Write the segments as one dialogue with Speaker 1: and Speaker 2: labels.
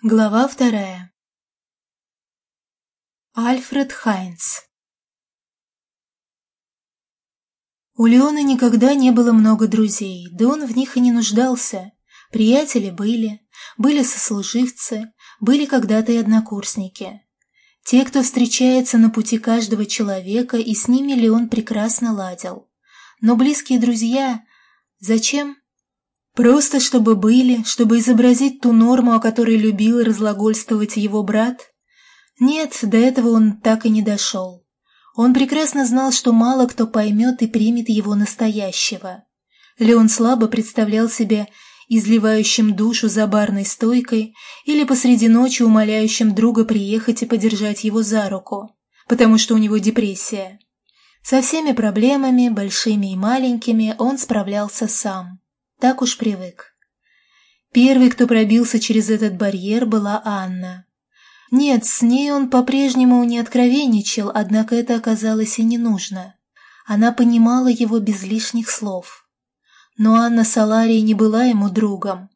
Speaker 1: Глава вторая. Альфред Хайнц У Леона никогда не было много друзей, да он в них и не нуждался. Приятели были, были сослуживцы, были когда-то и однокурсники. Те, кто встречается на пути каждого человека, и с ними Леон прекрасно ладил. Но близкие друзья... Зачем? Просто чтобы были, чтобы изобразить ту норму, о которой любил разлагольствовать его брат? Нет, до этого он так и не дошел. Он прекрасно знал, что мало кто поймет и примет его настоящего. Леон слабо представлял себя изливающим душу за барной стойкой или посреди ночи умоляющим друга приехать и подержать его за руку, потому что у него депрессия. Со всеми проблемами, большими и маленькими, он справлялся сам. Так уж привык. Первый, кто пробился через этот барьер, была Анна. Нет, с ней он по-прежнему не откровенничал, однако это оказалось и не нужно. Она понимала его без лишних слов. Но Анна Салария не была ему другом.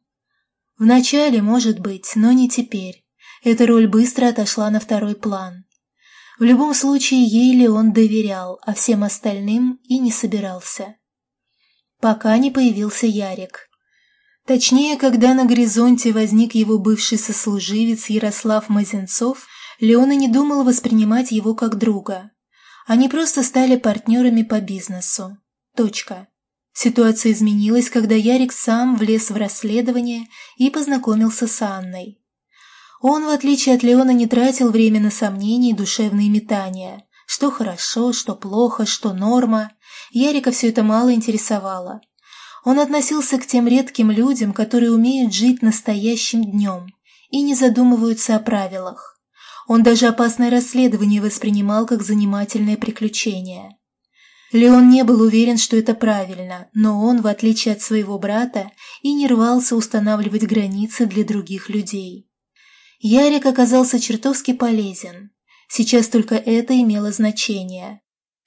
Speaker 1: Вначале, может быть, но не теперь. Эта роль быстро отошла на второй план. В любом случае, ей ли он доверял, а всем остальным и не собирался пока не появился Ярик. Точнее, когда на горизонте возник его бывший сослуживец Ярослав Мазенцов, Леона не думала воспринимать его как друга. Они просто стали партнерами по бизнесу. Точка. Ситуация изменилась, когда Ярик сам влез в расследование и познакомился с Анной. Он, в отличие от Леона, не тратил время на сомнения и душевные метания. Что хорошо, что плохо, что норма. Ярика все это мало интересовало. Он относился к тем редким людям, которые умеют жить настоящим днем и не задумываются о правилах. Он даже опасное расследование воспринимал как занимательное приключение. Леон не был уверен, что это правильно, но он, в отличие от своего брата, и не рвался устанавливать границы для других людей. Ярик оказался чертовски полезен. Сейчас только это имело значение.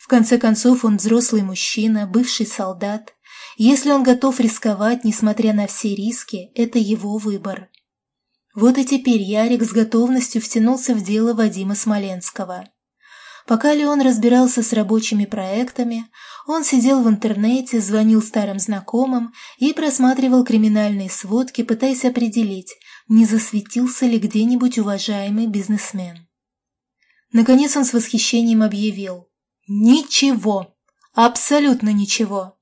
Speaker 1: В конце концов, он взрослый мужчина, бывший солдат. Если он готов рисковать, несмотря на все риски, это его выбор. Вот и теперь Ярик с готовностью втянулся в дело Вадима Смоленского. Пока Леон разбирался с рабочими проектами, он сидел в интернете, звонил старым знакомым и просматривал криминальные сводки, пытаясь определить, не засветился ли где-нибудь уважаемый бизнесмен. Наконец он с восхищением объявил. Ничего. Абсолютно ничего.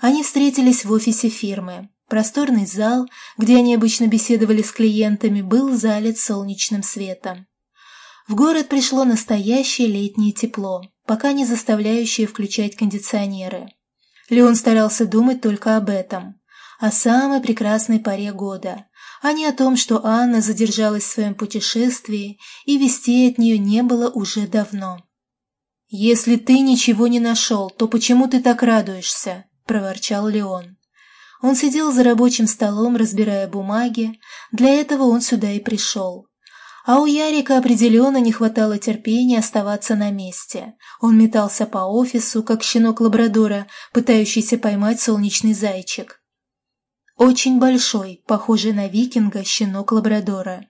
Speaker 1: Они встретились в офисе фирмы. Просторный зал, где они обычно беседовали с клиентами, был залит солнечным светом. В город пришло настоящее летнее тепло, пока не заставляющее включать кондиционеры. Леон старался думать только об этом, о самой прекрасной паре года, а не о том, что Анна задержалась в своем путешествии и вести от нее не было уже давно. «Если ты ничего не нашел, то почему ты так радуешься?» – проворчал Леон. Он сидел за рабочим столом, разбирая бумаги, для этого он сюда и пришел. А у Ярика определенно не хватало терпения оставаться на месте. Он метался по офису, как щенок лабрадора, пытающийся поймать солнечный зайчик. Очень большой, похожий на викинга, щенок лабрадора.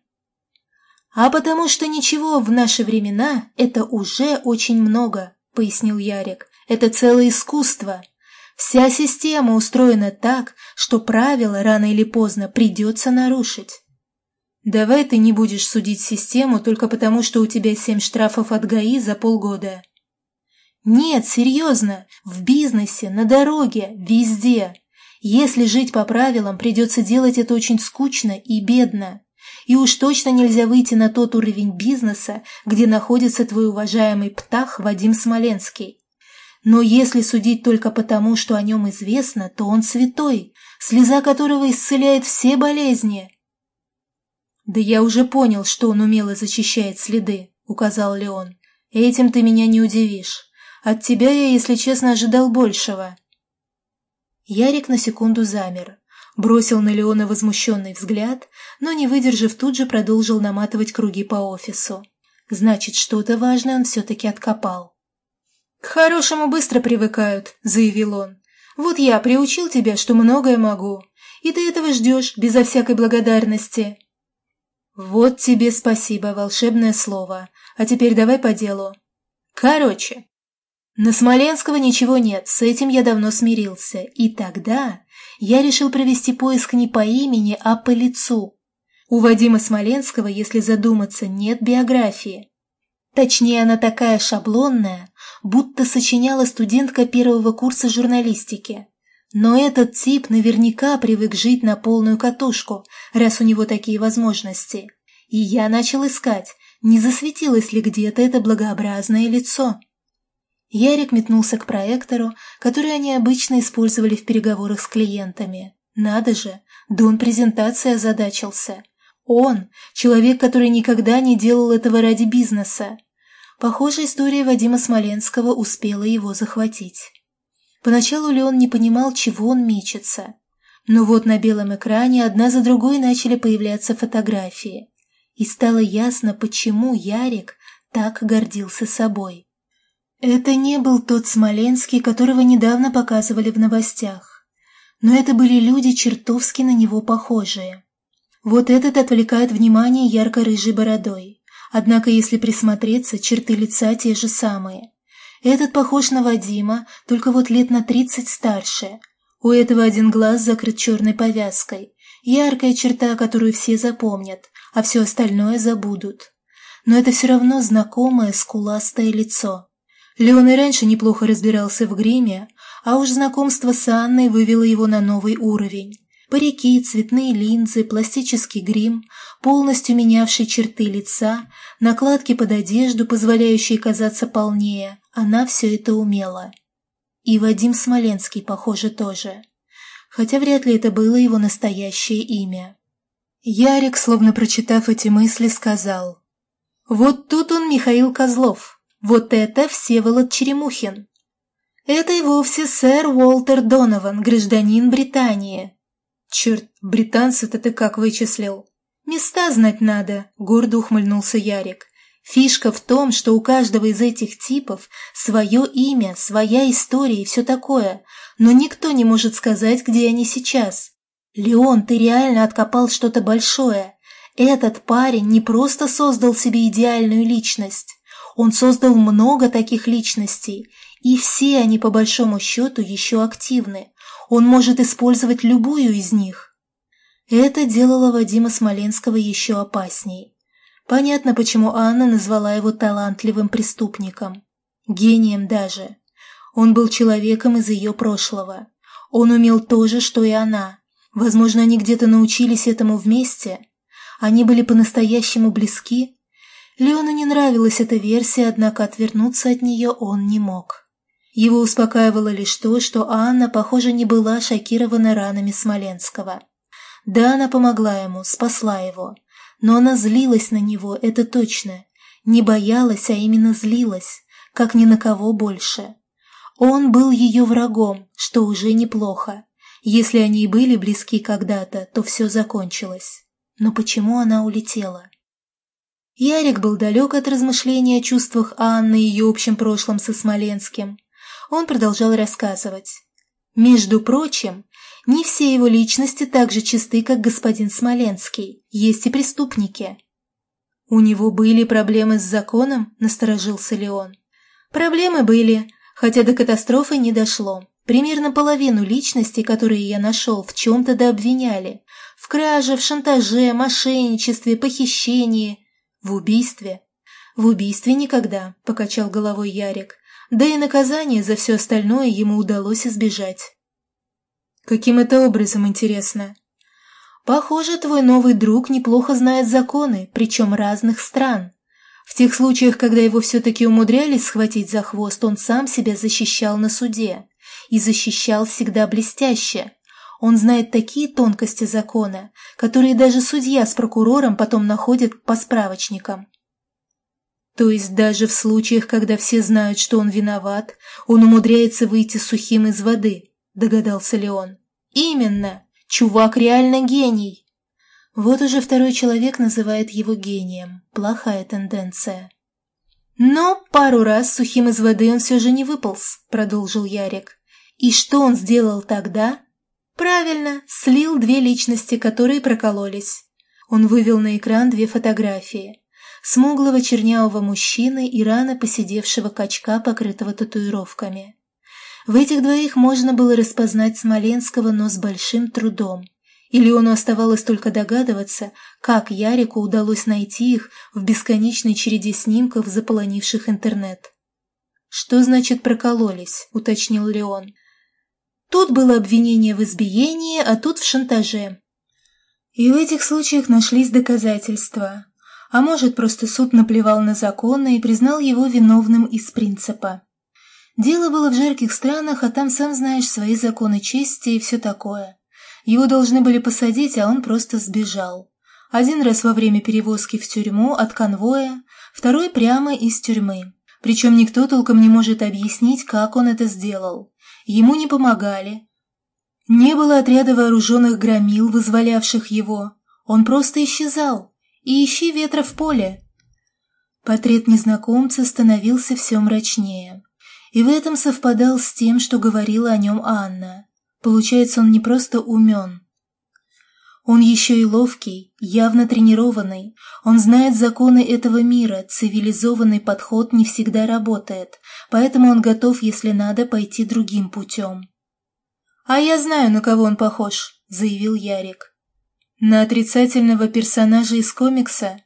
Speaker 1: «А потому что ничего в наши времена – это уже очень много», – пояснил Ярик. «Это целое искусство. Вся система устроена так, что правила рано или поздно придется нарушить». «Давай ты не будешь судить систему только потому, что у тебя семь штрафов от ГАИ за полгода». «Нет, серьезно, в бизнесе, на дороге, везде. Если жить по правилам, придется делать это очень скучно и бедно». И уж точно нельзя выйти на тот уровень бизнеса, где находится твой уважаемый птах Вадим Смоленский. Но если судить только потому, что о нем известно, то он святой, слеза которого исцеляет все болезни. «Да я уже понял, что он умело зачищает следы», — указал Леон. «Этим ты меня не удивишь. От тебя я, если честно, ожидал большего». Ярик на секунду замер, Бросил на Леона возмущенный взгляд, но, не выдержав, тут же продолжил наматывать круги по офису. Значит, что-то важное он все-таки откопал. «К хорошему быстро привыкают», — заявил он. «Вот я приучил тебя, что многое могу, и ты этого ждешь безо всякой благодарности». Вот тебе спасибо, волшебное слово. А теперь давай по делу. Короче, на Смоленского ничего нет, с этим я давно смирился. И тогда я решил провести поиск не по имени, а по лицу. У Вадима Смоленского, если задуматься, нет биографии. Точнее, она такая шаблонная, будто сочиняла студентка первого курса журналистики. Но этот тип наверняка привык жить на полную катушку, раз у него такие возможности. И я начал искать, не засветилось ли где-то это благообразное лицо. Ярик метнулся к проектору, который они обычно использовали в переговорах с клиентами. Надо же, Дон презентации озадачился. Он – человек, который никогда не делал этого ради бизнеса. Похоже, история Вадима Смоленского успела его захватить. Поначалу Леон не понимал, чего он мечется. Но вот на белом экране одна за другой начали появляться фотографии. И стало ясно, почему Ярик так гордился собой. Это не был тот Смоленский, которого недавно показывали в новостях. Но это были люди, чертовски на него похожие. Вот этот отвлекает внимание ярко-рыжей бородой. Однако, если присмотреться, черты лица те же самые. Этот похож на Вадима, только вот лет на тридцать старше. У этого один глаз закрыт черной повязкой. Яркая черта, которую все запомнят, а все остальное забудут. Но это все равно знакомое скуластое лицо. Леон и раньше неплохо разбирался в гриме, а уж знакомство с Анной вывело его на новый уровень. Парики, цветные линзы, пластический грим, полностью менявший черты лица, накладки под одежду, позволяющие казаться полнее, она все это умела. И Вадим Смоленский, похоже, тоже. Хотя вряд ли это было его настоящее имя. Ярик, словно прочитав эти мысли, сказал. «Вот тут он Михаил Козлов». Вот это Всеволод Черемухин. Это и вовсе сэр Уолтер Донован, гражданин Британии. Черт, британца-то ты как вычислил? Места знать надо, гордо ухмыльнулся Ярик. Фишка в том, что у каждого из этих типов свое имя, своя история и все такое, но никто не может сказать, где они сейчас. Леон, ты реально откопал что-то большое. Этот парень не просто создал себе идеальную личность, он создал много таких личностей, и все они по большому счету еще активны. Он может использовать любую из них. Это делало Вадима Смоленского еще опасней. Понятно, почему Анна назвала его талантливым преступником. Гением даже. Он был человеком из ее прошлого. Он умел то же, что и она. Возможно, они где-то научились этому вместе. Они были по-настоящему близки, Леону не нравилась эта версия, однако отвернуться от нее он не мог. Его успокаивало лишь то, что Анна, похоже, не была шокирована ранами Смоленского. Да, она помогла ему, спасла его, но она злилась на него, это точно. Не боялась, а именно злилась, как ни на кого больше. Он был ее врагом, что уже неплохо. Если они и были близки когда-то, то все закончилось. Но почему она улетела? Ярик был далек от размышления о чувствах Анны и ее общем прошлом со Смоленским. Он продолжал рассказывать. Между прочим, не все его личности так же чисты, как господин Смоленский. Есть и преступники. «У него были проблемы с законом?» – насторожился Леон. «Проблемы были, хотя до катастрофы не дошло. Примерно половину личностей, которые я нашел, в чем-то да обвиняли. В краже, в шантаже, мошенничестве, похищении. В убийстве? В убийстве никогда, покачал головой Ярик. Да и наказание за все остальное ему удалось избежать. Каким это образом, интересно? Похоже, твой новый друг неплохо знает законы, причем разных стран. В тех случаях, когда его все-таки умудрялись схватить за хвост, он сам себя защищал на суде. И защищал всегда блестяще. Он знает такие тонкости закона, которые даже судья с прокурором потом находят по справочникам. То есть даже в случаях, когда все знают, что он виноват, он умудряется выйти сухим из воды, догадался Леон. Именно! Чувак реально гений! Вот уже второй человек называет его гением. Плохая тенденция. Но пару раз сухим из воды он все же не выполз, продолжил Ярик. И что он сделал тогда? Правильно, слил две личности, которые прокололись. Он вывел на экран две фотографии. Смуглого чернявого мужчины и рано посидевшего качка, покрытого татуировками. В этих двоих можно было распознать Смоленского, но с большим трудом. И Леону оставалось только догадываться, как Ярику удалось найти их в бесконечной череде снимков, заполонивших интернет. «Что значит прокололись?» – уточнил Леон. «Тут было обвинение в избиении, а тут в шантаже. И в этих случаях нашлись доказательства. А может, просто суд наплевал на законы и признал его виновным из принципа. Дело было в жарких странах, а там, сам знаешь, свои законы чести и все такое. Его должны были посадить, а он просто сбежал. Один раз во время перевозки в тюрьму от конвоя, второй прямо из тюрьмы. Причем никто толком не может объяснить, как он это сделал. Ему не помогали. Не было отряда вооруженных громил, вызволявших его. Он просто исчезал. И ищи ветра в поле. Портрет незнакомца становился все мрачнее. И в этом совпадал с тем, что говорила о нем Анна. Получается, он не просто умен. Он еще и ловкий, явно тренированный. Он знает законы этого мира, цивилизованный подход не всегда работает, поэтому он готов, если надо, пойти другим путем. «А я знаю, на кого он похож», — заявил Ярик. «На отрицательного персонажа из комикса?»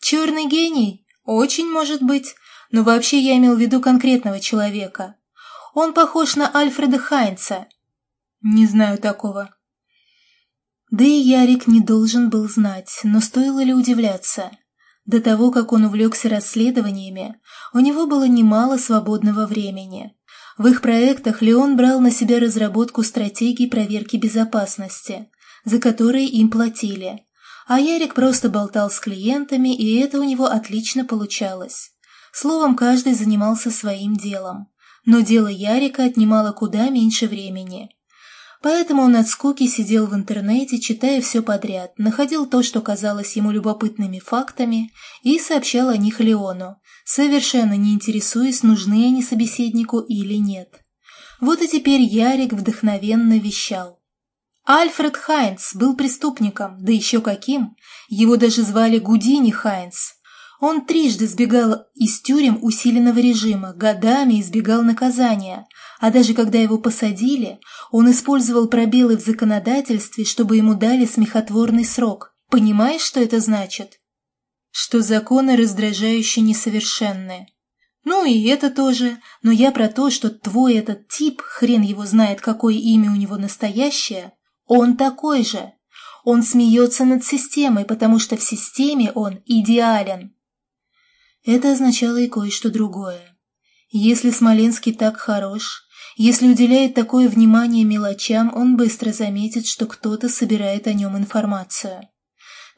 Speaker 1: «Черный гений? Очень может быть, но вообще я имел в виду конкретного человека. Он похож на Альфреда Хайнца, «Не знаю такого». Да и Ярик не должен был знать, но стоило ли удивляться. До того, как он увлекся расследованиями, у него было немало свободного времени. В их проектах Леон брал на себя разработку стратегий проверки безопасности, за которые им платили. А Ярик просто болтал с клиентами, и это у него отлично получалось. Словом, каждый занимался своим делом. Но дело Ярика отнимало куда меньше времени. Поэтому он от скуки сидел в интернете, читая все подряд, находил то, что казалось ему любопытными фактами, и сообщал о них Леону, совершенно не интересуясь, нужны они собеседнику или нет. Вот и теперь Ярик вдохновенно вещал. Альфред Хайнц был преступником, да еще каким. Его даже звали Гудини Хайнц. Он трижды сбегал из тюрем усиленного режима, годами избегал наказания, а даже когда его посадили, он использовал пробелы в законодательстве, чтобы ему дали смехотворный срок. Понимаешь, что это значит? Что законы раздражающе несовершенны. Ну и это тоже, но я про то, что твой этот тип, хрен его знает, какое имя у него настоящее, он такой же. Он смеется над системой, потому что в системе он идеален. Это означало и кое-что другое. Если Смоленский так хорош, если уделяет такое внимание мелочам, он быстро заметит, что кто-то собирает о нем информацию.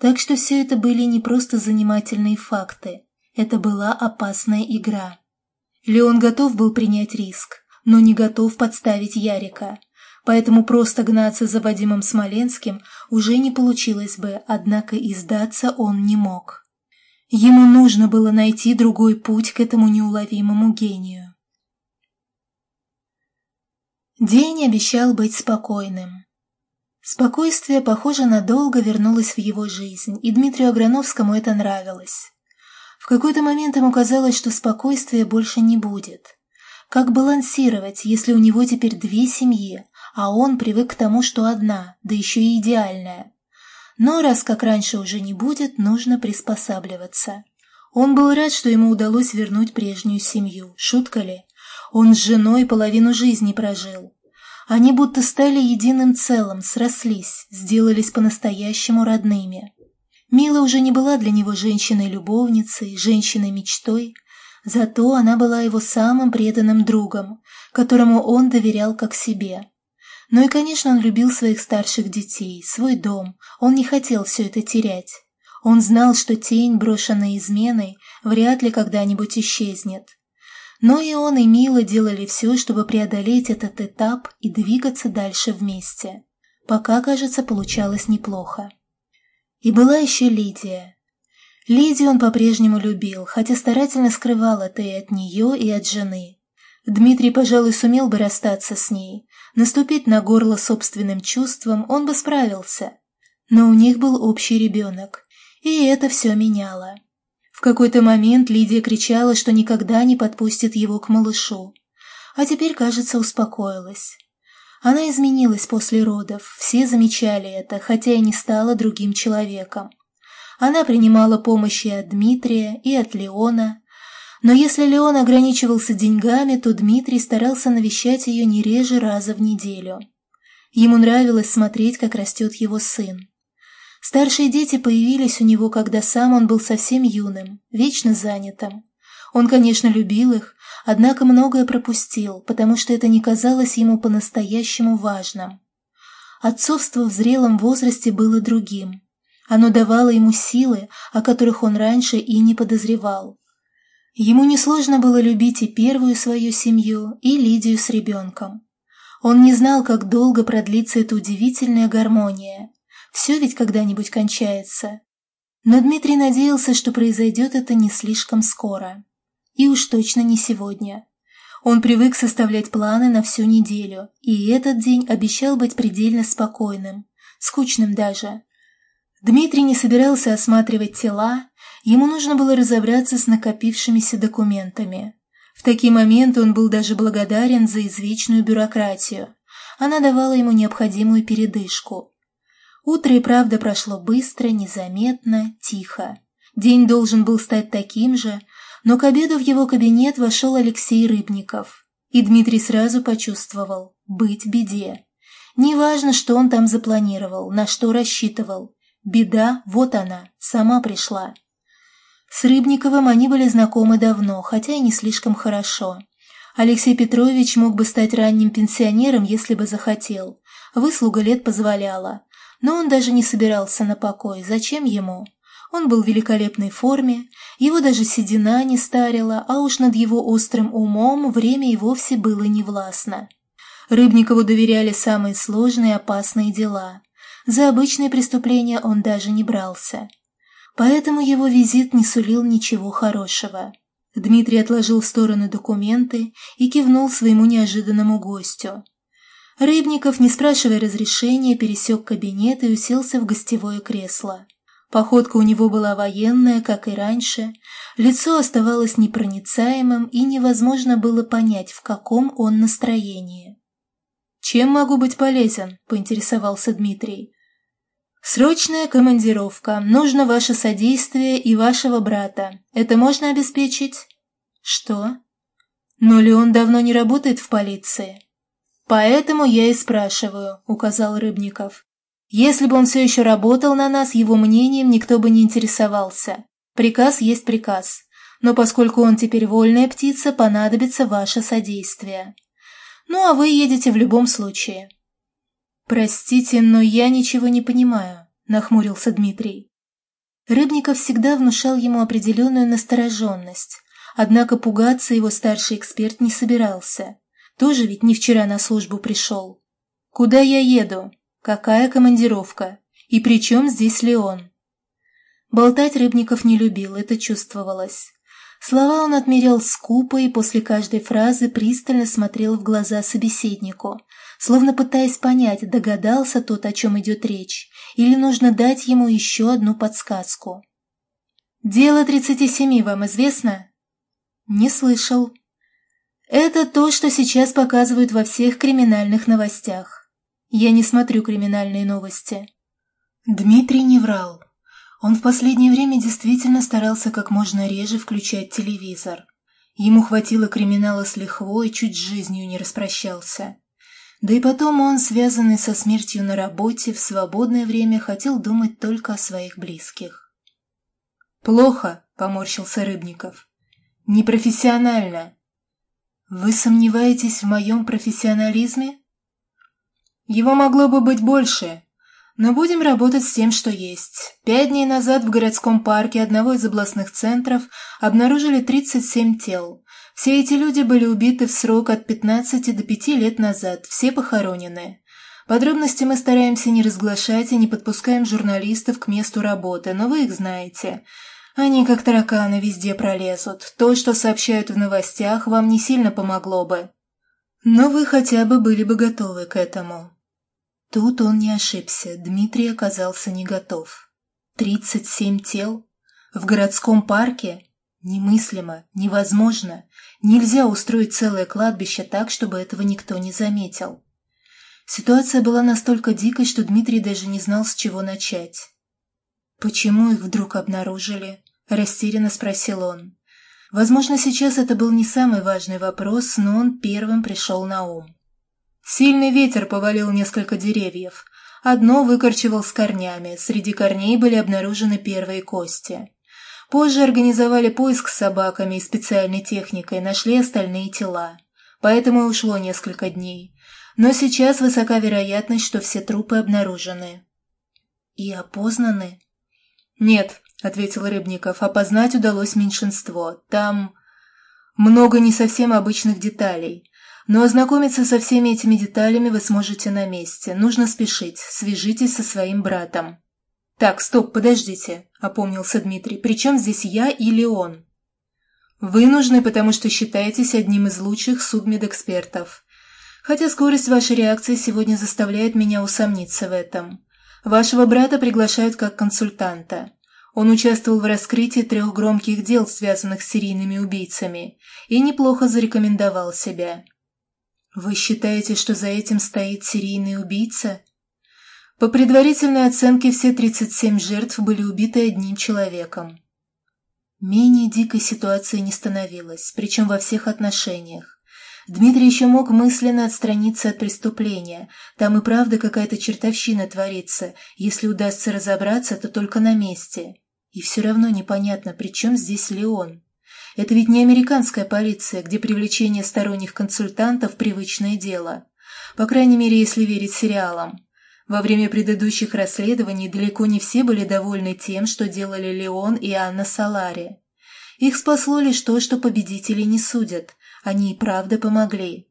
Speaker 1: Так что все это были не просто занимательные факты, это была опасная игра. Леон готов был принять риск, но не готов подставить Ярика, поэтому просто гнаться за Вадимом Смоленским уже не получилось бы, однако и сдаться он не мог. Ему нужно было найти другой путь к этому неуловимому гению. День обещал быть спокойным. Спокойствие, похоже, надолго вернулось в его жизнь, и Дмитрию Аграновскому это нравилось. В какой-то момент ему казалось, что спокойствия больше не будет. Как балансировать, если у него теперь две семьи, а он привык к тому, что одна, да еще и идеальная? Но раз как раньше уже не будет, нужно приспосабливаться. Он был рад, что ему удалось вернуть прежнюю семью. Шутка ли? Он с женой половину жизни прожил. Они будто стали единым целым, срослись, сделались по-настоящему родными. Мила уже не была для него женщиной-любовницей, женщиной-мечтой, зато она была его самым преданным другом, которому он доверял как себе. Ну и, конечно, он любил своих старших детей, свой дом, он не хотел все это терять. Он знал, что тень, брошенная изменой, вряд ли когда-нибудь исчезнет. Но и он, и Мила делали все, чтобы преодолеть этот этап и двигаться дальше вместе. Пока, кажется, получалось неплохо. И была еще Лидия. Лидию он по-прежнему любил, хотя старательно скрывал это и от нее, и от жены. Дмитрий, пожалуй, сумел бы расстаться с ней, Наступить на горло собственным чувством он бы справился. Но у них был общий ребенок, и это все меняло. В какой-то момент Лидия кричала, что никогда не подпустит его к малышу. А теперь, кажется, успокоилась. Она изменилась после родов, все замечали это, хотя и не стала другим человеком. Она принимала помощь и от Дмитрия, и от Леона. Но если Леон ограничивался деньгами, то Дмитрий старался навещать ее не реже раза в неделю. Ему нравилось смотреть, как растет его сын. Старшие дети появились у него, когда сам он был совсем юным, вечно занятым. Он, конечно, любил их, однако многое пропустил, потому что это не казалось ему по-настоящему важным. Отцовство в зрелом возрасте было другим. Оно давало ему силы, о которых он раньше и не подозревал. Ему несложно было любить и первую свою семью, и Лидию с ребенком. Он не знал, как долго продлится эта удивительная гармония. Все ведь когда-нибудь кончается. Но Дмитрий надеялся, что произойдет это не слишком скоро. И уж точно не сегодня. Он привык составлять планы на всю неделю, и этот день обещал быть предельно спокойным, скучным даже. Дмитрий не собирался осматривать тела, ему нужно было разобраться с накопившимися документами. В такие моменты он был даже благодарен за извечную бюрократию. Она давала ему необходимую передышку. Утро и правда прошло быстро, незаметно, тихо. День должен был стать таким же, но к обеду в его кабинет вошел Алексей Рыбников. И Дмитрий сразу почувствовал – быть беде. Неважно, что он там запланировал, на что рассчитывал. Беда, вот она, сама пришла. С Рыбниковым они были знакомы давно, хотя и не слишком хорошо. Алексей Петрович мог бы стать ранним пенсионером, если бы захотел. Выслуга лет позволяла. Но он даже не собирался на покой. Зачем ему? Он был в великолепной форме, его даже седина не старила, а уж над его острым умом время и вовсе было невластно. Рыбникову доверяли самые сложные и опасные дела. За обычные преступления он даже не брался. Поэтому его визит не сулил ничего хорошего. Дмитрий отложил в сторону документы и кивнул своему неожиданному гостю. Рыбников, не спрашивая разрешения, пересек кабинет и уселся в гостевое кресло. Походка у него была военная, как и раньше, лицо оставалось непроницаемым и невозможно было понять, в каком он настроении. «Чем могу быть полезен?» – поинтересовался Дмитрий. «Срочная командировка. Нужно ваше содействие и вашего брата. Это можно обеспечить?» «Что?» «Но Леон давно не работает в полиции». «Поэтому я и спрашиваю», — указал Рыбников. «Если бы он все еще работал на нас, его мнением никто бы не интересовался. Приказ есть приказ. Но поскольку он теперь вольная птица, понадобится ваше содействие. Ну, а вы едете в любом случае. «Простите, но я ничего не понимаю», — нахмурился Дмитрий. Рыбников всегда внушал ему определенную настороженность, однако пугаться его старший эксперт не собирался. Тоже ведь не вчера на службу пришел. «Куда я еду? Какая командировка? И при чем здесь Леон?» Болтать Рыбников не любил, это чувствовалось. Слова он отмерял скупо и после каждой фразы пристально смотрел в глаза собеседнику, словно пытаясь понять, догадался тот, о чем идет речь, или нужно дать ему еще одну подсказку. «Дело 37 вам известно?» «Не слышал». «Это то, что сейчас показывают во всех криминальных новостях. Я не смотрю криминальные новости». Дмитрий не врал. Он в последнее время действительно старался как можно реже включать телевизор. Ему хватило криминала с лихвой, чуть жизнью не распрощался. Да и потом он, связанный со смертью на работе, в свободное время хотел думать только о своих близких. «Плохо», — поморщился Рыбников. «Непрофессионально». «Вы сомневаетесь в моем профессионализме?» «Его могло бы быть больше, но будем работать с тем, что есть. Пять дней назад в городском парке одного из областных центров обнаружили 37 тел. Все эти люди были убиты в срок от 15 до 5 лет назад, все похоронены. Подробности мы стараемся не разглашать и не подпускаем журналистов к месту работы, но вы их знаете. Они как тараканы везде пролезут. То, что сообщают в новостях, вам не сильно помогло бы. Но вы хотя бы были бы готовы к этому. Тут он не ошибся, Дмитрий оказался не готов. Тридцать семь тел? В городском парке? Немыслимо, невозможно. Нельзя устроить целое кладбище так, чтобы этого никто не заметил. Ситуация была настолько дикой, что Дмитрий даже не знал, с чего начать. «Почему их вдруг обнаружили?» – растерянно спросил он. Возможно, сейчас это был не самый важный вопрос, но он первым пришел на ум. Сильный ветер повалил несколько деревьев. Одно выкорчевал с корнями, среди корней были обнаружены первые кости. Позже организовали поиск с собаками и специальной техникой, нашли остальные тела. Поэтому и ушло несколько дней. Но сейчас высока вероятность, что все трупы обнаружены. И опознаны? Нет, ответил Рыбников, опознать удалось меньшинство. Там много не совсем обычных деталей. Но ознакомиться со всеми этими деталями вы сможете на месте. Нужно спешить. Свяжитесь со своим братом. «Так, стоп, подождите», — опомнился Дмитрий. «При чем здесь я или он?» «Вы нужны, потому что считаетесь одним из лучших судмедэкспертов. Хотя скорость вашей реакции сегодня заставляет меня усомниться в этом. Вашего брата приглашают как консультанта. Он участвовал в раскрытии трех громких дел, связанных с серийными убийцами, и неплохо зарекомендовал себя. Вы считаете, что за этим стоит серийный убийца?» По предварительной оценке, все 37 жертв были убиты одним человеком. Менее дикой ситуации не становилось, причем во всех отношениях. Дмитрий еще мог мысленно отстраниться от преступления. Там и правда какая-то чертовщина творится. Если удастся разобраться, то только на месте. И все равно непонятно, при чем здесь Леон. Это ведь не американская полиция, где привлечение сторонних консультантов – привычное дело. По крайней мере, если верить сериалам. Во время предыдущих расследований далеко не все были довольны тем, что делали Леон и Анна Салари. Их спасло лишь то, что победителей не судят, они и правда помогли.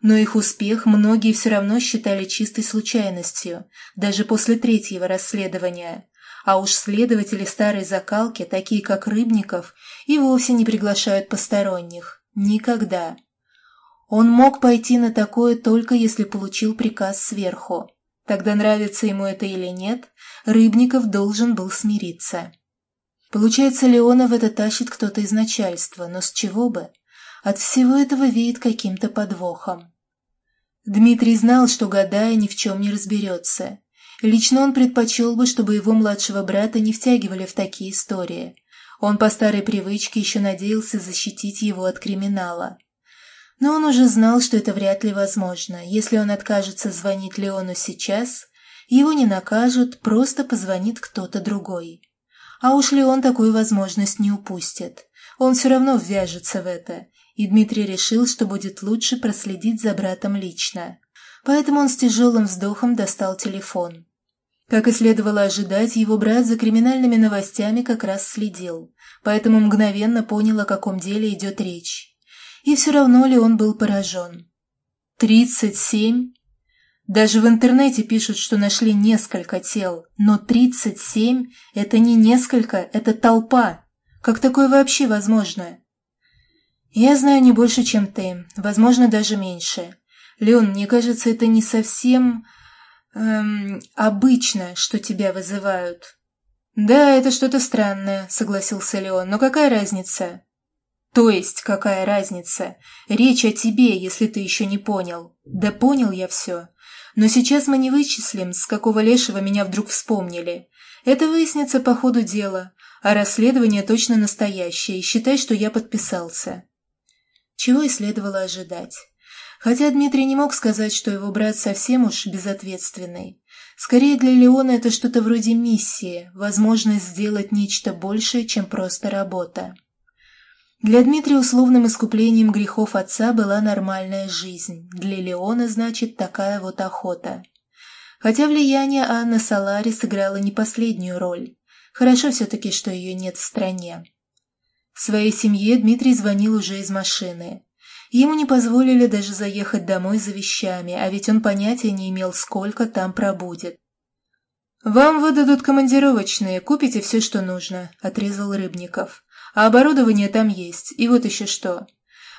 Speaker 1: Но их успех многие все равно считали чистой случайностью, даже после третьего расследования. А уж следователи старой закалки, такие как Рыбников, и вовсе не приглашают посторонних. Никогда. Он мог пойти на такое только если получил приказ сверху. Тогда нравится ему это или нет, Рыбников должен был смириться. Получается, Леона в это тащит кто-то из начальства, но с чего бы? От всего этого веет каким-то подвохом. Дмитрий знал, что гадая ни в чем не разберется. Лично он предпочел бы, чтобы его младшего брата не втягивали в такие истории. Он по старой привычке еще надеялся защитить его от криминала. Но он уже знал, что это вряд ли возможно. Если он откажется звонить Леону сейчас, его не накажут, просто позвонит кто-то другой. А уж Леон такую возможность не упустит. Он все равно ввяжется в это, и Дмитрий решил, что будет лучше проследить за братом лично. Поэтому он с тяжелым вздохом достал телефон. Как и следовало ожидать, его брат за криминальными новостями как раз следил, поэтому мгновенно понял, о каком деле идет речь. И все равно ли он был поражен? Тридцать семь? Даже в интернете пишут, что нашли несколько тел, но тридцать семь – это не несколько, это толпа. Как такое вообще возможно? Я знаю не больше, чем ты, возможно, даже меньше. Леон, мне кажется, это не совсем эм, обычно, что тебя вызывают. Да, это что-то странное, согласился Леон, но какая разница? То есть, какая разница? Речь о тебе, если ты еще не понял. Да понял я все. Но сейчас мы не вычислим, с какого лешего меня вдруг вспомнили. Это выяснится по ходу дела, а расследование точно настоящее, и считай, что я подписался. Чего и следовало ожидать. Хотя Дмитрий не мог сказать, что его брат совсем уж безответственный. Скорее для Леона это что-то вроде миссии, возможность сделать нечто большее, чем просто работа. Для Дмитрия условным искуплением грехов отца была нормальная жизнь, для Леона, значит, такая вот охота. Хотя влияние Анны Салари сыграло не последнюю роль. Хорошо все-таки, что ее нет в стране. Своей семье Дмитрий звонил уже из машины. Ему не позволили даже заехать домой за вещами, а ведь он понятия не имел, сколько там пробудет. «Вам выдадут командировочные, купите все, что нужно», – отрезал Рыбников. А оборудование там есть. И вот еще что.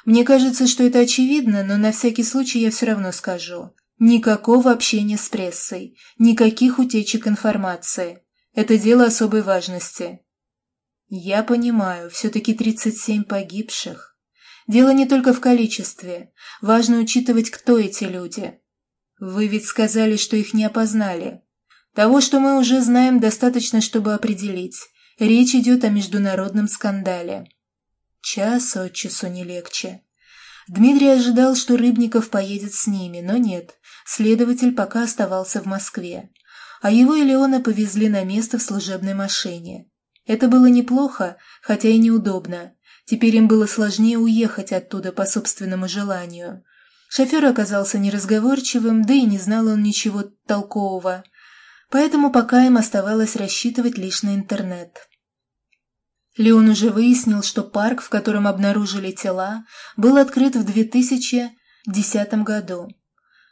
Speaker 1: Мне кажется, что это очевидно, но на всякий случай я все равно скажу. Никакого общения с прессой, никаких утечек информации. Это дело особой важности. Я понимаю, все-таки 37 погибших. Дело не только в количестве. Важно учитывать, кто эти люди. Вы ведь сказали, что их не опознали. Того, что мы уже знаем, достаточно, чтобы определить. Речь идет о международном скандале. Час от часу не легче. Дмитрий ожидал, что Рыбников поедет с ними, но нет. Следователь пока оставался в Москве. А его и Леона повезли на место в служебной машине. Это было неплохо, хотя и неудобно. Теперь им было сложнее уехать оттуда по собственному желанию. Шофер оказался неразговорчивым, да и не знал он ничего толкового. Поэтому пока им оставалось рассчитывать лишь на интернет. Леон уже выяснил, что парк, в котором обнаружили тела, был открыт в 2010 году.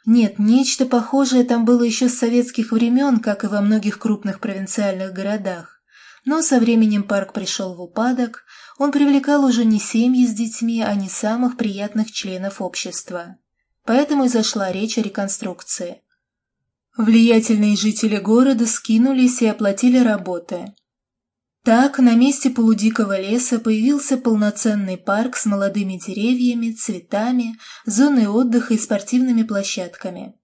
Speaker 1: Нет, нечто похожее там было еще с советских времен, как и во многих крупных провинциальных городах. Но со временем парк пришел в упадок, он привлекал уже не семьи с детьми, а не самых приятных членов общества. Поэтому и зашла речь о реконструкции. Влиятельные жители города скинулись и оплатили работы. Так, на месте полудикого леса появился полноценный парк с молодыми деревьями, цветами, зоной отдыха и спортивными площадками.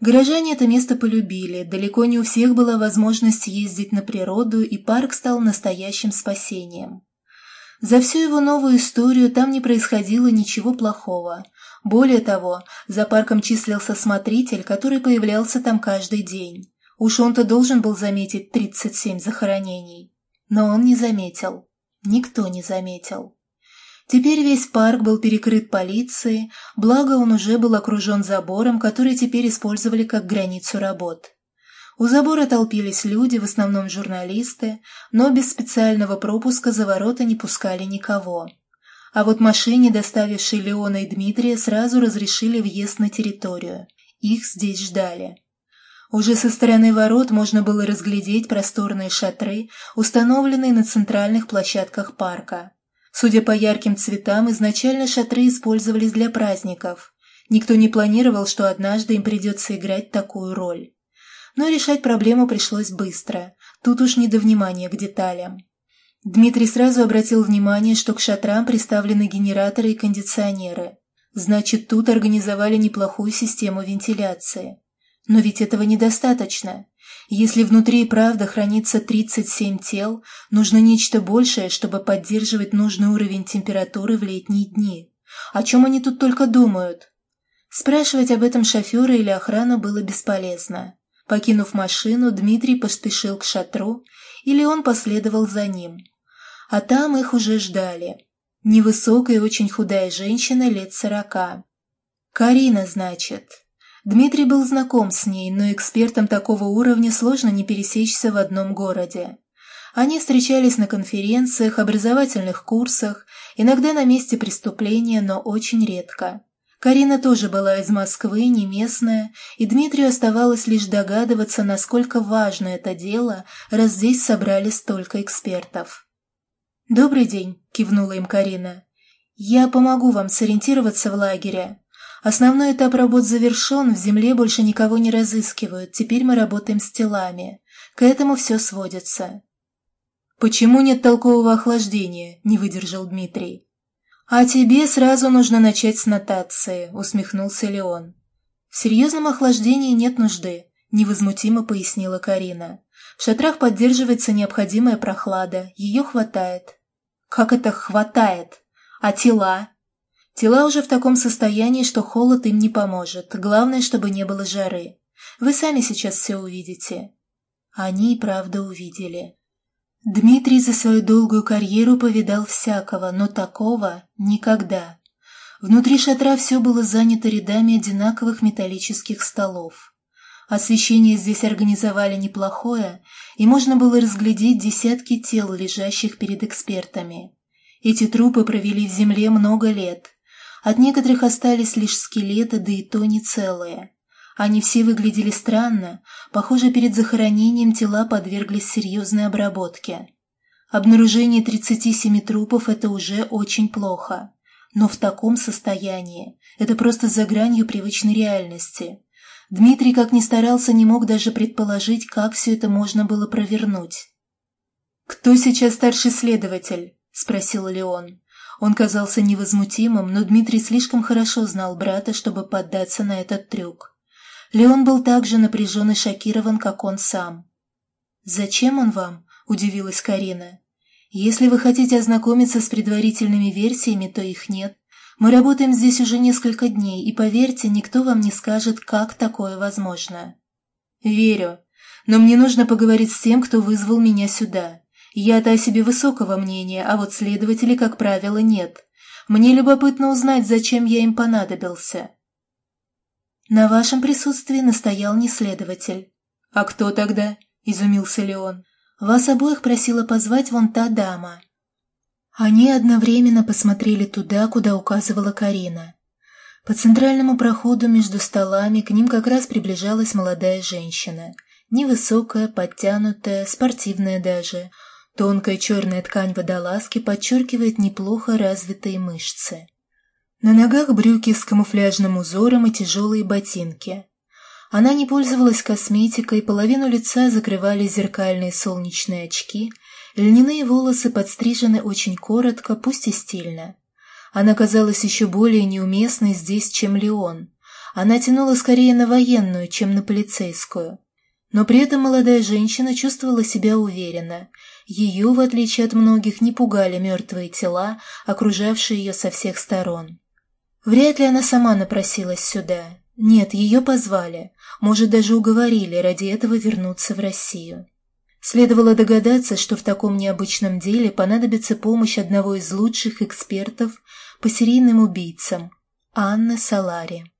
Speaker 1: Горожане это место полюбили, далеко не у всех была возможность ездить на природу, и парк стал настоящим спасением. За всю его новую историю там не происходило ничего плохого. Более того, за парком числился смотритель, который появлялся там каждый день. Уж он-то должен был заметить 37 захоронений. Но он не заметил. Никто не заметил. Теперь весь парк был перекрыт полицией, благо он уже был окружен забором, который теперь использовали как границу работ. У забора толпились люди, в основном журналисты, но без специального пропуска за ворота не пускали никого. А вот машине, доставившей Леона и Дмитрия, сразу разрешили въезд на территорию. Их здесь ждали. Уже со стороны ворот можно было разглядеть просторные шатры, установленные на центральных площадках парка. Судя по ярким цветам, изначально шатры использовались для праздников. Никто не планировал, что однажды им придется играть такую роль. Но решать проблему пришлось быстро. Тут уж не до внимания к деталям. Дмитрий сразу обратил внимание, что к шатрам приставлены генераторы и кондиционеры. Значит, тут организовали неплохую систему вентиляции. Но ведь этого недостаточно. Если внутри и правда хранится 37 тел, нужно нечто большее, чтобы поддерживать нужный уровень температуры в летние дни. О чем они тут только думают? Спрашивать об этом шофера или охрану было бесполезно. Покинув машину, Дмитрий поспешил к шатру, или он последовал за ним. А там их уже ждали. Невысокая и очень худая женщина лет сорока. «Карина, значит», Дмитрий был знаком с ней, но экспертам такого уровня сложно не пересечься в одном городе. Они встречались на конференциях, образовательных курсах, иногда на месте преступления, но очень редко. Карина тоже была из Москвы, не местная, и Дмитрию оставалось лишь догадываться, насколько важно это дело, раз здесь собрали столько экспертов. «Добрый день», — кивнула им Карина. «Я помогу вам сориентироваться в лагере. Основной этап работ завершен, в земле больше никого не разыскивают, теперь мы работаем с телами. К этому все сводится. «Почему нет толкового охлаждения?» – не выдержал Дмитрий. «А тебе сразу нужно начать с нотации», – усмехнулся Леон. «В серьезном охлаждении нет нужды», – невозмутимо пояснила Карина. «В шатрах поддерживается необходимая прохлада, ее хватает». «Как это хватает? А тела?» Тела уже в таком состоянии, что холод им не поможет. Главное, чтобы не было жары. Вы сами сейчас все увидите. Они и правда увидели. Дмитрий за свою долгую карьеру повидал всякого, но такого никогда. Внутри шатра все было занято рядами одинаковых металлических столов. Освещение здесь организовали неплохое, и можно было разглядеть десятки тел, лежащих перед экспертами. Эти трупы провели в земле много лет, от некоторых остались лишь скелеты, да и то не целые. Они все выглядели странно, похоже, перед захоронением тела подверглись серьезной обработке. Обнаружение 37 трупов – это уже очень плохо. Но в таком состоянии – это просто за гранью привычной реальности. Дмитрий, как ни старался, не мог даже предположить, как все это можно было провернуть. «Кто сейчас старший следователь?» – спросил Леон. Он казался невозмутимым, но Дмитрий слишком хорошо знал брата, чтобы поддаться на этот трюк. Леон был так же напряжен и шокирован, как он сам. «Зачем он вам?» – удивилась Карина. «Если вы хотите ознакомиться с предварительными версиями, то их нет. Мы работаем здесь уже несколько дней, и, поверьте, никто вам не скажет, как такое возможно». «Верю. Но мне нужно поговорить с тем, кто вызвал меня сюда. Я-то о себе высокого мнения, а вот следователей, как правило, нет. Мне любопытно узнать, зачем я им понадобился». «На вашем присутствии настоял не следователь». «А кто тогда?» – изумился Леон. «Вас обоих просила позвать вон та дама». Они одновременно посмотрели туда, куда указывала Карина. По центральному проходу между столами к ним как раз приближалась молодая женщина. Невысокая, подтянутая, спортивная даже – Тонкая черная ткань водолазки подчеркивает неплохо развитые мышцы. На ногах брюки с камуфляжным узором и тяжелые ботинки. Она не пользовалась косметикой, половину лица закрывали зеркальные солнечные очки, льняные волосы подстрижены очень коротко, пусть и стильно. Она казалась еще более неуместной здесь, чем Леон. Она тянула скорее на военную, чем на полицейскую. Но при этом молодая женщина чувствовала себя уверенно. Ее, в отличие от многих, не пугали мертвые тела, окружавшие ее со всех сторон. Вряд ли она сама напросилась сюда. Нет, ее позвали, может, даже уговорили ради этого вернуться в Россию. Следовало догадаться, что в таком необычном деле понадобится помощь одного из лучших экспертов по серийным убийцам – Анны Салари.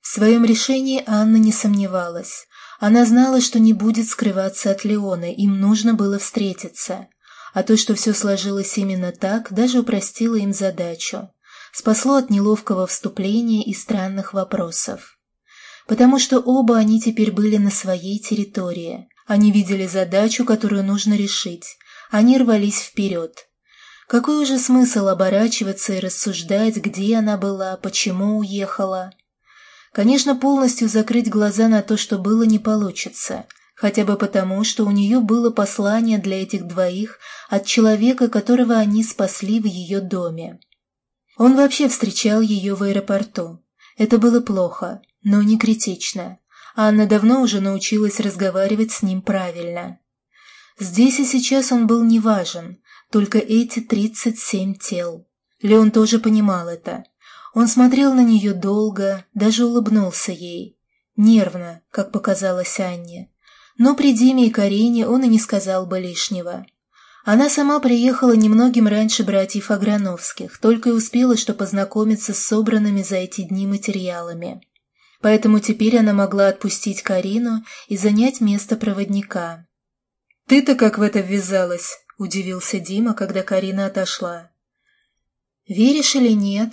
Speaker 1: В своем решении Анна не сомневалась. Она знала, что не будет скрываться от Леона, им нужно было встретиться. А то, что все сложилось именно так, даже упростило им задачу. Спасло от неловкого вступления и странных вопросов. Потому что оба они теперь были на своей территории. Они видели задачу, которую нужно решить. Они рвались вперед. Какой уже смысл оборачиваться и рассуждать, где она была, почему уехала? Конечно, полностью закрыть глаза на то, что было, не получится, хотя бы потому, что у нее было послание для этих двоих от человека, которого они спасли в ее доме. Он вообще встречал ее в аэропорту. Это было плохо, но не критично. Анна давно уже научилась разговаривать с ним правильно. Здесь и сейчас он был не важен, только эти 37 тел. Леон тоже понимал это. Он смотрел на нее долго, даже улыбнулся ей. Нервно, как показалось Анне. Но при Диме и Карине он и не сказал бы лишнего. Она сама приехала немногим раньше братьев Аграновских, только и успела, что познакомиться с собранными за эти дни материалами. Поэтому теперь она могла отпустить Карину и занять место проводника. «Ты-то как в это ввязалась?» – удивился Дима, когда Карина отошла. «Веришь или нет,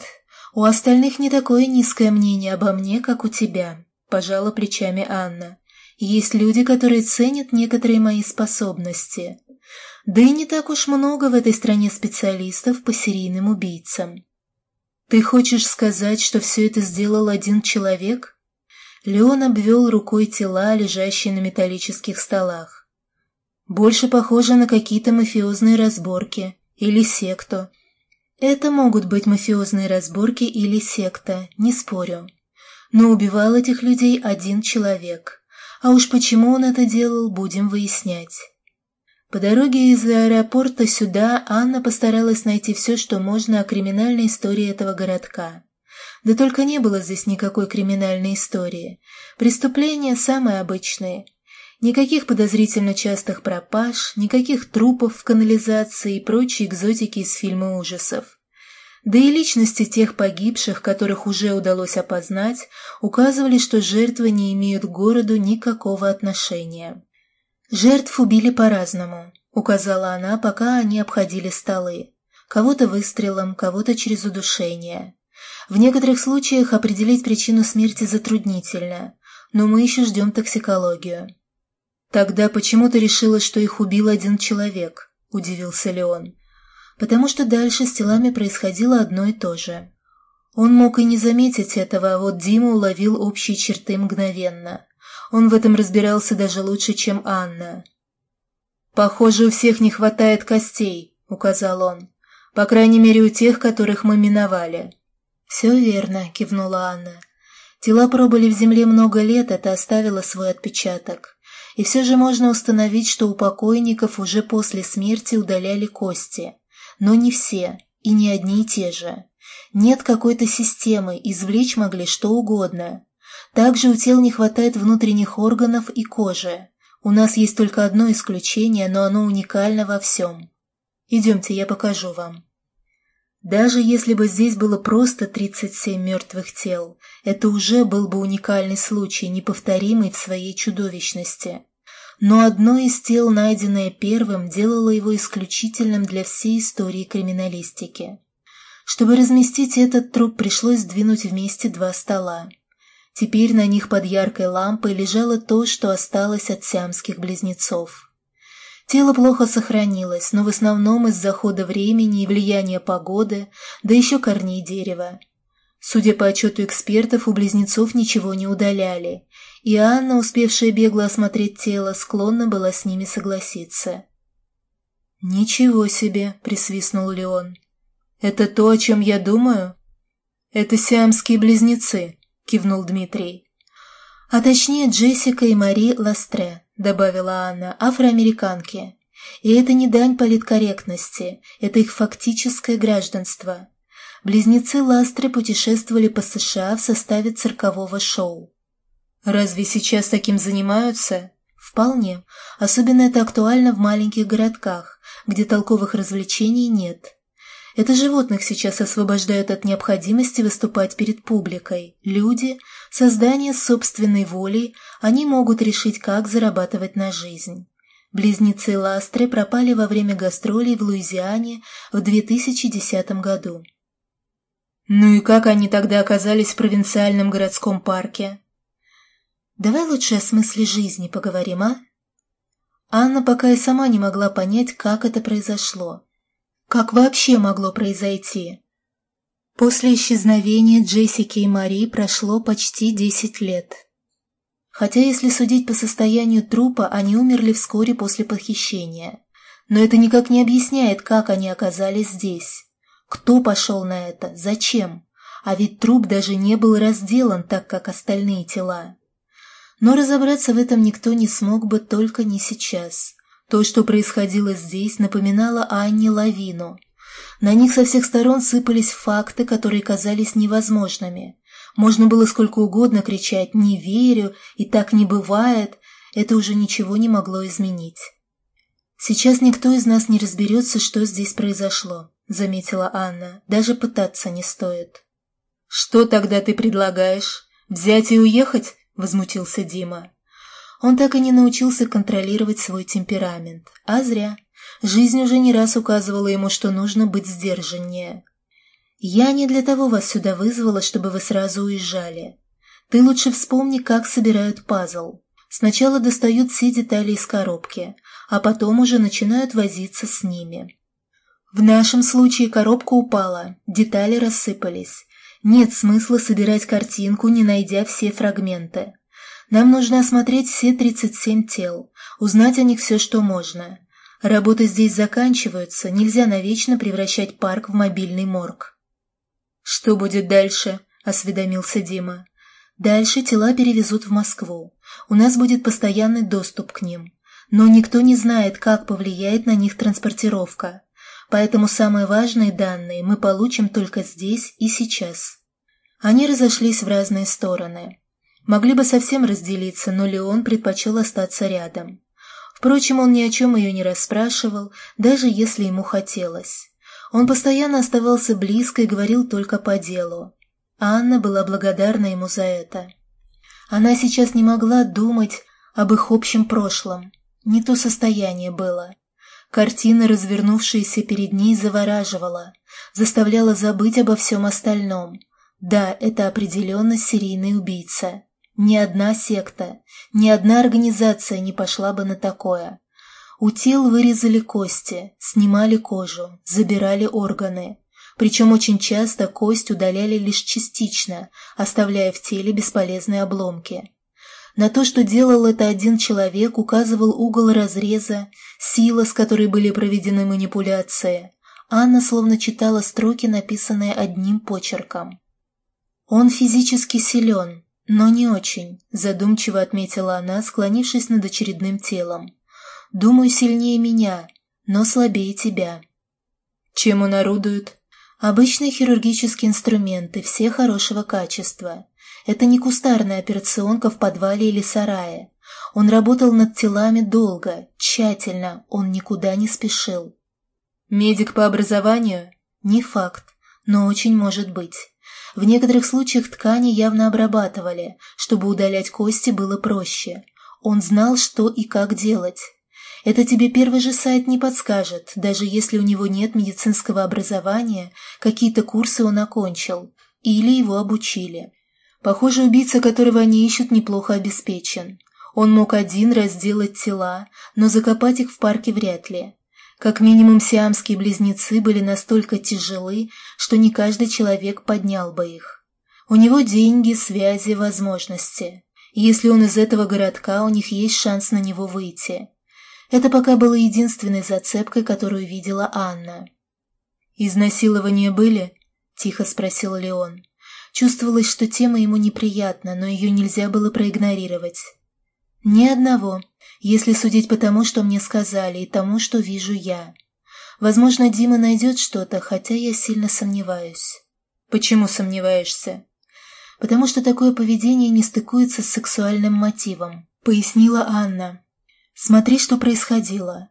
Speaker 1: «У остальных не такое низкое мнение обо мне, как у тебя», – пожала плечами Анна. «Есть люди, которые ценят некоторые мои способности. Да и не так уж много в этой стране специалистов по серийным убийцам». «Ты хочешь сказать, что все это сделал один человек?» Леон обвел рукой тела, лежащие на металлических столах. «Больше похоже на какие-то мафиозные разборки или секту, это могут быть мафиозные разборки или секта, не спорю. Но убивал этих людей один человек. А уж почему он это делал, будем выяснять. По дороге из аэропорта сюда Анна постаралась найти все, что можно о криминальной истории этого городка. Да только не было здесь никакой криминальной истории. Преступления самые обычные. Никаких подозрительно частых пропаж, никаких трупов в канализации и прочей экзотики из фильма ужасов. Да и личности тех погибших, которых уже удалось опознать, указывали, что жертвы не имеют к городу никакого отношения. «Жертв убили по-разному», — указала она, пока они обходили столы. Кого-то выстрелом, кого-то через удушение. В некоторых случаях определить причину смерти затруднительно, но мы еще ждем токсикологию. «Тогда почему ты решила, что их убил один человек?» – удивился Леон. Потому что дальше с телами происходило одно и то же. Он мог и не заметить этого, а вот Дима уловил общие черты мгновенно. Он в этом разбирался даже лучше, чем Анна. «Похоже, у всех не хватает костей», — указал он. «По крайней мере, у тех, которых мы миновали». «Все верно», — кивнула Анна. «Тела пробыли в земле много лет, это оставило свой отпечаток. И все же можно установить, что у покойников уже после смерти удаляли кости. Но не все, и не одни и те же. Нет какой-то системы, извлечь могли что угодно. Также у тел не хватает внутренних органов и кожи. У нас есть только одно исключение, но оно уникально во всем. Идемте, я покажу вам. Даже если бы здесь было просто 37 мертвых тел, это уже был бы уникальный случай, неповторимый в своей чудовищности. Но одно из тел, найденное первым, делало его исключительным для всей истории криминалистики. Чтобы разместить этот труп, пришлось сдвинуть вместе два стола. Теперь на них под яркой лампой лежало то, что осталось от сиамских близнецов. Тело плохо сохранилось, но в основном из-за хода времени и влияния погоды, да еще корней дерева. Судя по отчету экспертов, у близнецов ничего не удаляли, и Анна, успевшая бегло осмотреть тело, склонна была с ними согласиться. «Ничего себе!» — присвистнул Леон. «Это то, о чем я думаю?» «Это сиамские близнецы», кивнул Дмитрий. А точнее Джессика и Мари Ластре, добавила Анна, афроамериканки. И это не дань политкорректности, это их фактическое гражданство. Близнецы Ластры путешествовали по США в составе циркового шоу. Разве сейчас таким занимаются? Вполне. Особенно это актуально в маленьких городках, где толковых развлечений нет. Это животных сейчас освобождают от необходимости выступать перед публикой. Люди, создание собственной волей, они могут решить, как зарабатывать на жизнь. Близнецы Ластры пропали во время гастролей в Луизиане в 2010 году. Ну и как они тогда оказались в провинциальном городском парке? Давай лучше о смысле жизни поговорим, а? Анна пока и сама не могла понять, как это произошло. Как вообще могло произойти? После исчезновения Джессики и Мари прошло почти 10 лет. Хотя, если судить по состоянию трупа, они умерли вскоре после похищения. Но это никак не объясняет, как они оказались здесь. Кто пошел на это? Зачем? А ведь труп даже не был разделан так, как остальные тела. Но разобраться в этом никто не смог бы только не сейчас. То, что происходило здесь, напоминало Анне лавину. На них со всех сторон сыпались факты, которые казались невозможными. Можно было сколько угодно кричать «не верю» и «так не бывает», это уже ничего не могло изменить. «Сейчас никто из нас не разберется, что здесь произошло», — заметила Анна. «Даже пытаться не стоит». «Что тогда ты предлагаешь? Взять и уехать?» — возмутился Дима. Он так и не научился контролировать свой темперамент. А зря. Жизнь уже не раз указывала ему, что нужно быть сдержаннее. «Я не для того вас сюда вызвала, чтобы вы сразу уезжали. Ты лучше вспомни, как собирают пазл. Сначала достают все детали из коробки, а потом уже начинают возиться с ними. В нашем случае коробка упала, детали рассыпались. Нет смысла собирать картинку, не найдя все фрагменты. Нам нужно осмотреть все 37 тел, узнать о них все, что можно. Работы здесь заканчиваются, нельзя навечно превращать парк в мобильный морг. «Что будет дальше?» – осведомился Дима. «Дальше тела перевезут в Москву. У нас будет постоянный доступ к ним. Но никто не знает, как повлияет на них транспортировка. Поэтому самые важные данные мы получим только здесь и сейчас». Они разошлись в разные стороны. Могли бы совсем разделиться, но Леон предпочел остаться рядом. Впрочем, он ни о чем ее не расспрашивал, даже если ему хотелось. Он постоянно оставался близко и говорил только по делу. А Анна была благодарна ему за это. Она сейчас не могла думать об их общем прошлом. Не то состояние было. Картина, развернувшаяся перед ней, завораживала, заставляла забыть обо всем остальном. Да, это определенно серийный убийца. Ни одна секта, ни одна организация не пошла бы на такое. У тел вырезали кости, снимали кожу, забирали органы. Причем очень часто кость удаляли лишь частично, оставляя в теле бесполезные обломки. На то, что делал это один человек, указывал угол разреза, сила, с которой были проведены манипуляции. Анна словно читала строки, написанные одним почерком. «Он физически силен, но не очень», – задумчиво отметила она, склонившись над очередным телом. «Думаю, сильнее меня, но слабее тебя». «Чем он орудует?» «Обычные хирургические инструменты, все хорошего качества. Это не кустарная операционка в подвале или сарае. Он работал над телами долго, тщательно, он никуда не спешил. Медик по образованию? Не факт, но очень может быть. В некоторых случаях ткани явно обрабатывали, чтобы удалять кости было проще. Он знал, что и как делать. Это тебе первый же сайт не подскажет, даже если у него нет медицинского образования, какие-то курсы он окончил, или его обучили. Похоже, убийца, которого они ищут, неплохо обеспечен. Он мог один разделать тела, но закопать их в парке вряд ли. Как минимум сиамские близнецы были настолько тяжелы, что не каждый человек поднял бы их. У него деньги, связи, возможности. Если он из этого городка, у них есть шанс на него выйти. Это пока было единственной зацепкой, которую видела Анна. «Изнасилования были?» – тихо спросил Леон. Чувствовалось, что тема ему неприятна, но ее нельзя было проигнорировать. «Ни одного, если судить по тому, что мне сказали, и тому, что вижу я. Возможно, Дима найдет что-то, хотя я сильно сомневаюсь». «Почему сомневаешься?» «Потому что такое поведение не стыкуется с сексуальным мотивом», — пояснила Анна. «Смотри, что происходило.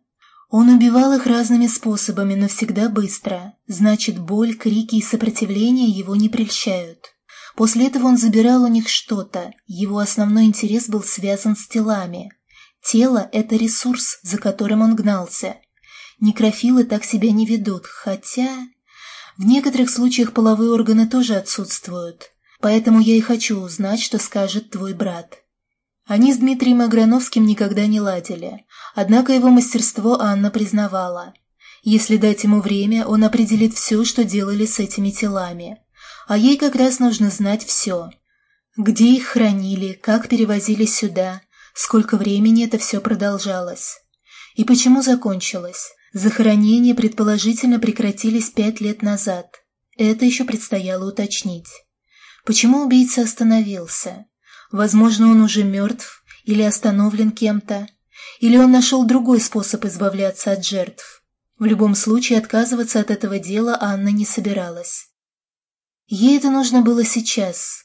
Speaker 1: Он убивал их разными способами, но всегда быстро. Значит, боль, крики и сопротивление его не прельщают. После этого он забирал у них что-то. Его основной интерес был связан с телами. Тело – это ресурс, за которым он гнался. Некрофилы так себя не ведут, хотя... В некоторых случаях половые органы тоже отсутствуют. Поэтому я и хочу узнать, что скажет твой брат. Они с Дмитрием Аграновским никогда не ладили, однако его мастерство Анна признавала. Если дать ему время, он определит все, что делали с этими телами. А ей как раз нужно знать все. Где их хранили, как перевозили сюда, сколько времени это все продолжалось. И почему закончилось? Захоронения предположительно прекратились пять лет назад. Это еще предстояло уточнить. Почему убийца остановился? Возможно, он уже мертв или остановлен кем-то, или он нашел другой способ избавляться от жертв. В любом случае отказываться от этого дела Анна не собиралась. Ей это нужно было сейчас.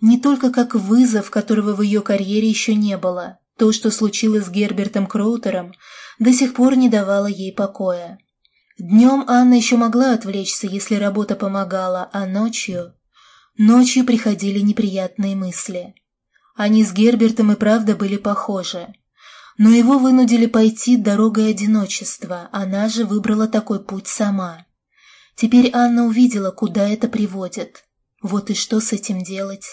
Speaker 1: Не только как вызов, которого в ее карьере еще не было. То, что случилось с Гербертом Кроутером, до сих пор не давало ей покоя. Днем Анна еще могла отвлечься, если работа помогала, а ночью... Ночью приходили неприятные мысли. Они с Гербертом и правда были похожи. Но его вынудили пойти дорогой одиночества, она же выбрала такой путь сама. Теперь Анна увидела, куда это приводит. Вот и что с этим делать?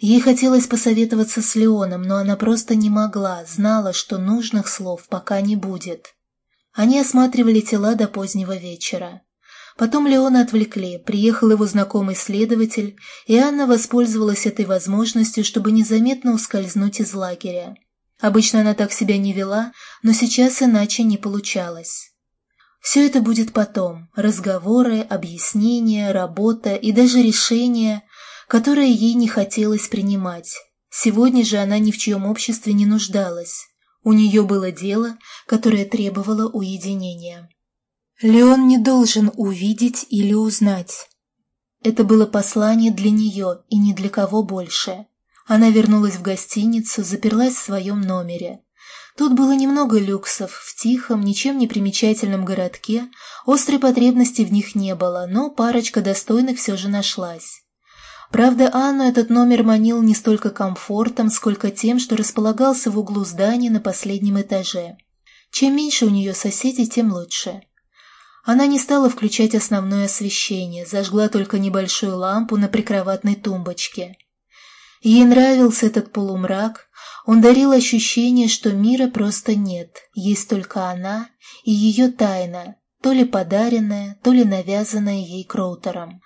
Speaker 1: Ей хотелось посоветоваться с Леоном, но она просто не могла, знала, что нужных слов пока не будет. Они осматривали тела до позднего вечера. Потом Леона отвлекли, приехал его знакомый следователь, и Анна воспользовалась этой возможностью, чтобы незаметно ускользнуть из лагеря. Обычно она так себя не вела, но сейчас иначе не получалось. Все это будет потом – разговоры, объяснения, работа и даже решения, которые ей не хотелось принимать. Сегодня же она ни в чьем обществе не нуждалась. У нее было дело, которое требовало уединения. Леон не должен увидеть или узнать. Это было послание для нее и ни для кого больше. Она вернулась в гостиницу, заперлась в своем номере. Тут было немного люксов, в тихом, ничем не примечательном городке, острой потребности в них не было, но парочка достойных все же нашлась. Правда, Анну этот номер манил не столько комфортом, сколько тем, что располагался в углу здания на последнем этаже. Чем меньше у нее соседей, тем лучше. Она не стала включать основное освещение, зажгла только небольшую лампу на прикроватной тумбочке. Ей нравился этот полумрак, он дарил ощущение, что мира просто нет, есть только она и ее тайна, то ли подаренное, то ли навязанное ей Кроутером.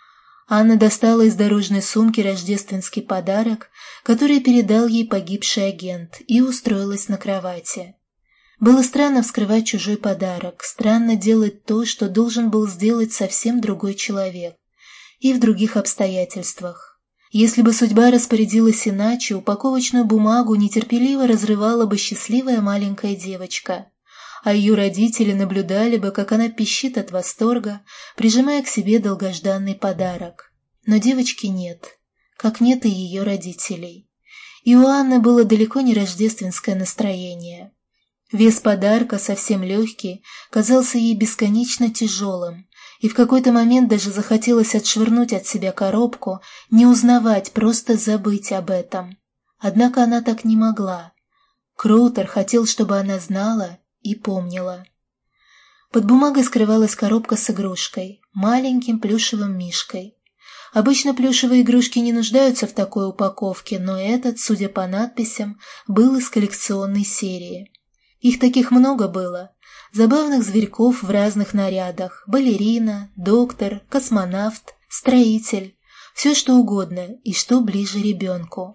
Speaker 1: Анна достала из дорожной сумки рождественский подарок, который передал ей погибший агент, и устроилась на кровати. Было странно вскрывать чужой подарок, странно делать то, что должен был сделать совсем другой человек, и в других обстоятельствах. Если бы судьба распорядилась иначе, упаковочную бумагу нетерпеливо разрывала бы счастливая маленькая девочка, а ее родители наблюдали бы, как она пищит от восторга, прижимая к себе долгожданный подарок. Но девочки нет, как нет и ее родителей. И у Анны было далеко не рождественское настроение. Вес подарка, совсем легкий, казался ей бесконечно тяжелым, и в какой-то момент даже захотелось отшвырнуть от себя коробку, не узнавать, просто забыть об этом. Однако она так не могла. Кроутер хотел, чтобы она знала и помнила. Под бумагой скрывалась коробка с игрушкой, маленьким плюшевым мишкой. Обычно плюшевые игрушки не нуждаются в такой упаковке, но этот, судя по надписям, был из коллекционной серии. Их таких много было. Забавных зверьков в разных нарядах. Балерина, доктор, космонавт, строитель. Все что угодно и что ближе ребенку.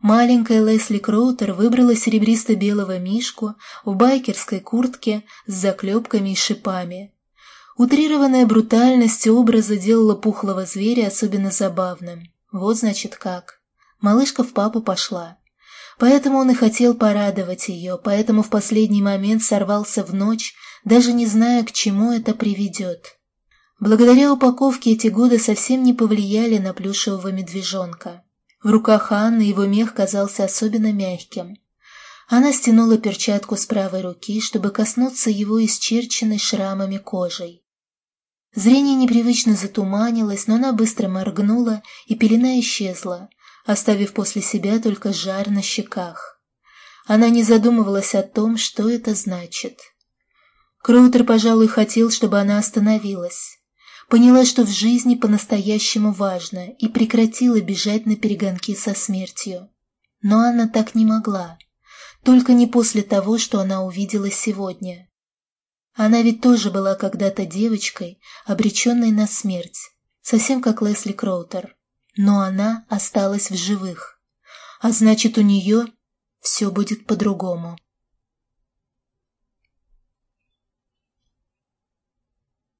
Speaker 1: Маленькая Лесли Кроутер выбрала серебристо-белого мишку в байкерской куртке с заклепками и шипами. Утрированная брутальность образа делала пухлого зверя особенно забавным. Вот значит как. Малышка в папу пошла. Поэтому он и хотел порадовать ее, поэтому в последний момент сорвался в ночь, даже не зная, к чему это приведет. Благодаря упаковке эти годы совсем не повлияли на плюшевого медвежонка. В руках Анны его мех казался особенно мягким. Она стянула перчатку с правой руки, чтобы коснуться его исчерченной шрамами кожей. Зрение непривычно затуманилось, но она быстро моргнула, и пелена исчезла, оставив после себя только жар на щеках. Она не задумывалась о том, что это значит. Кроутер, пожалуй, хотел, чтобы она остановилась. Поняла, что в жизни по-настоящему важно, и прекратила бежать на перегонки со смертью. Но она так не могла. Только не после того, что она увидела сегодня. Она ведь тоже была когда-то девочкой, обреченной на смерть, совсем как Лесли Кроутер но она осталась в живых. А значит, у нее все будет по-другому.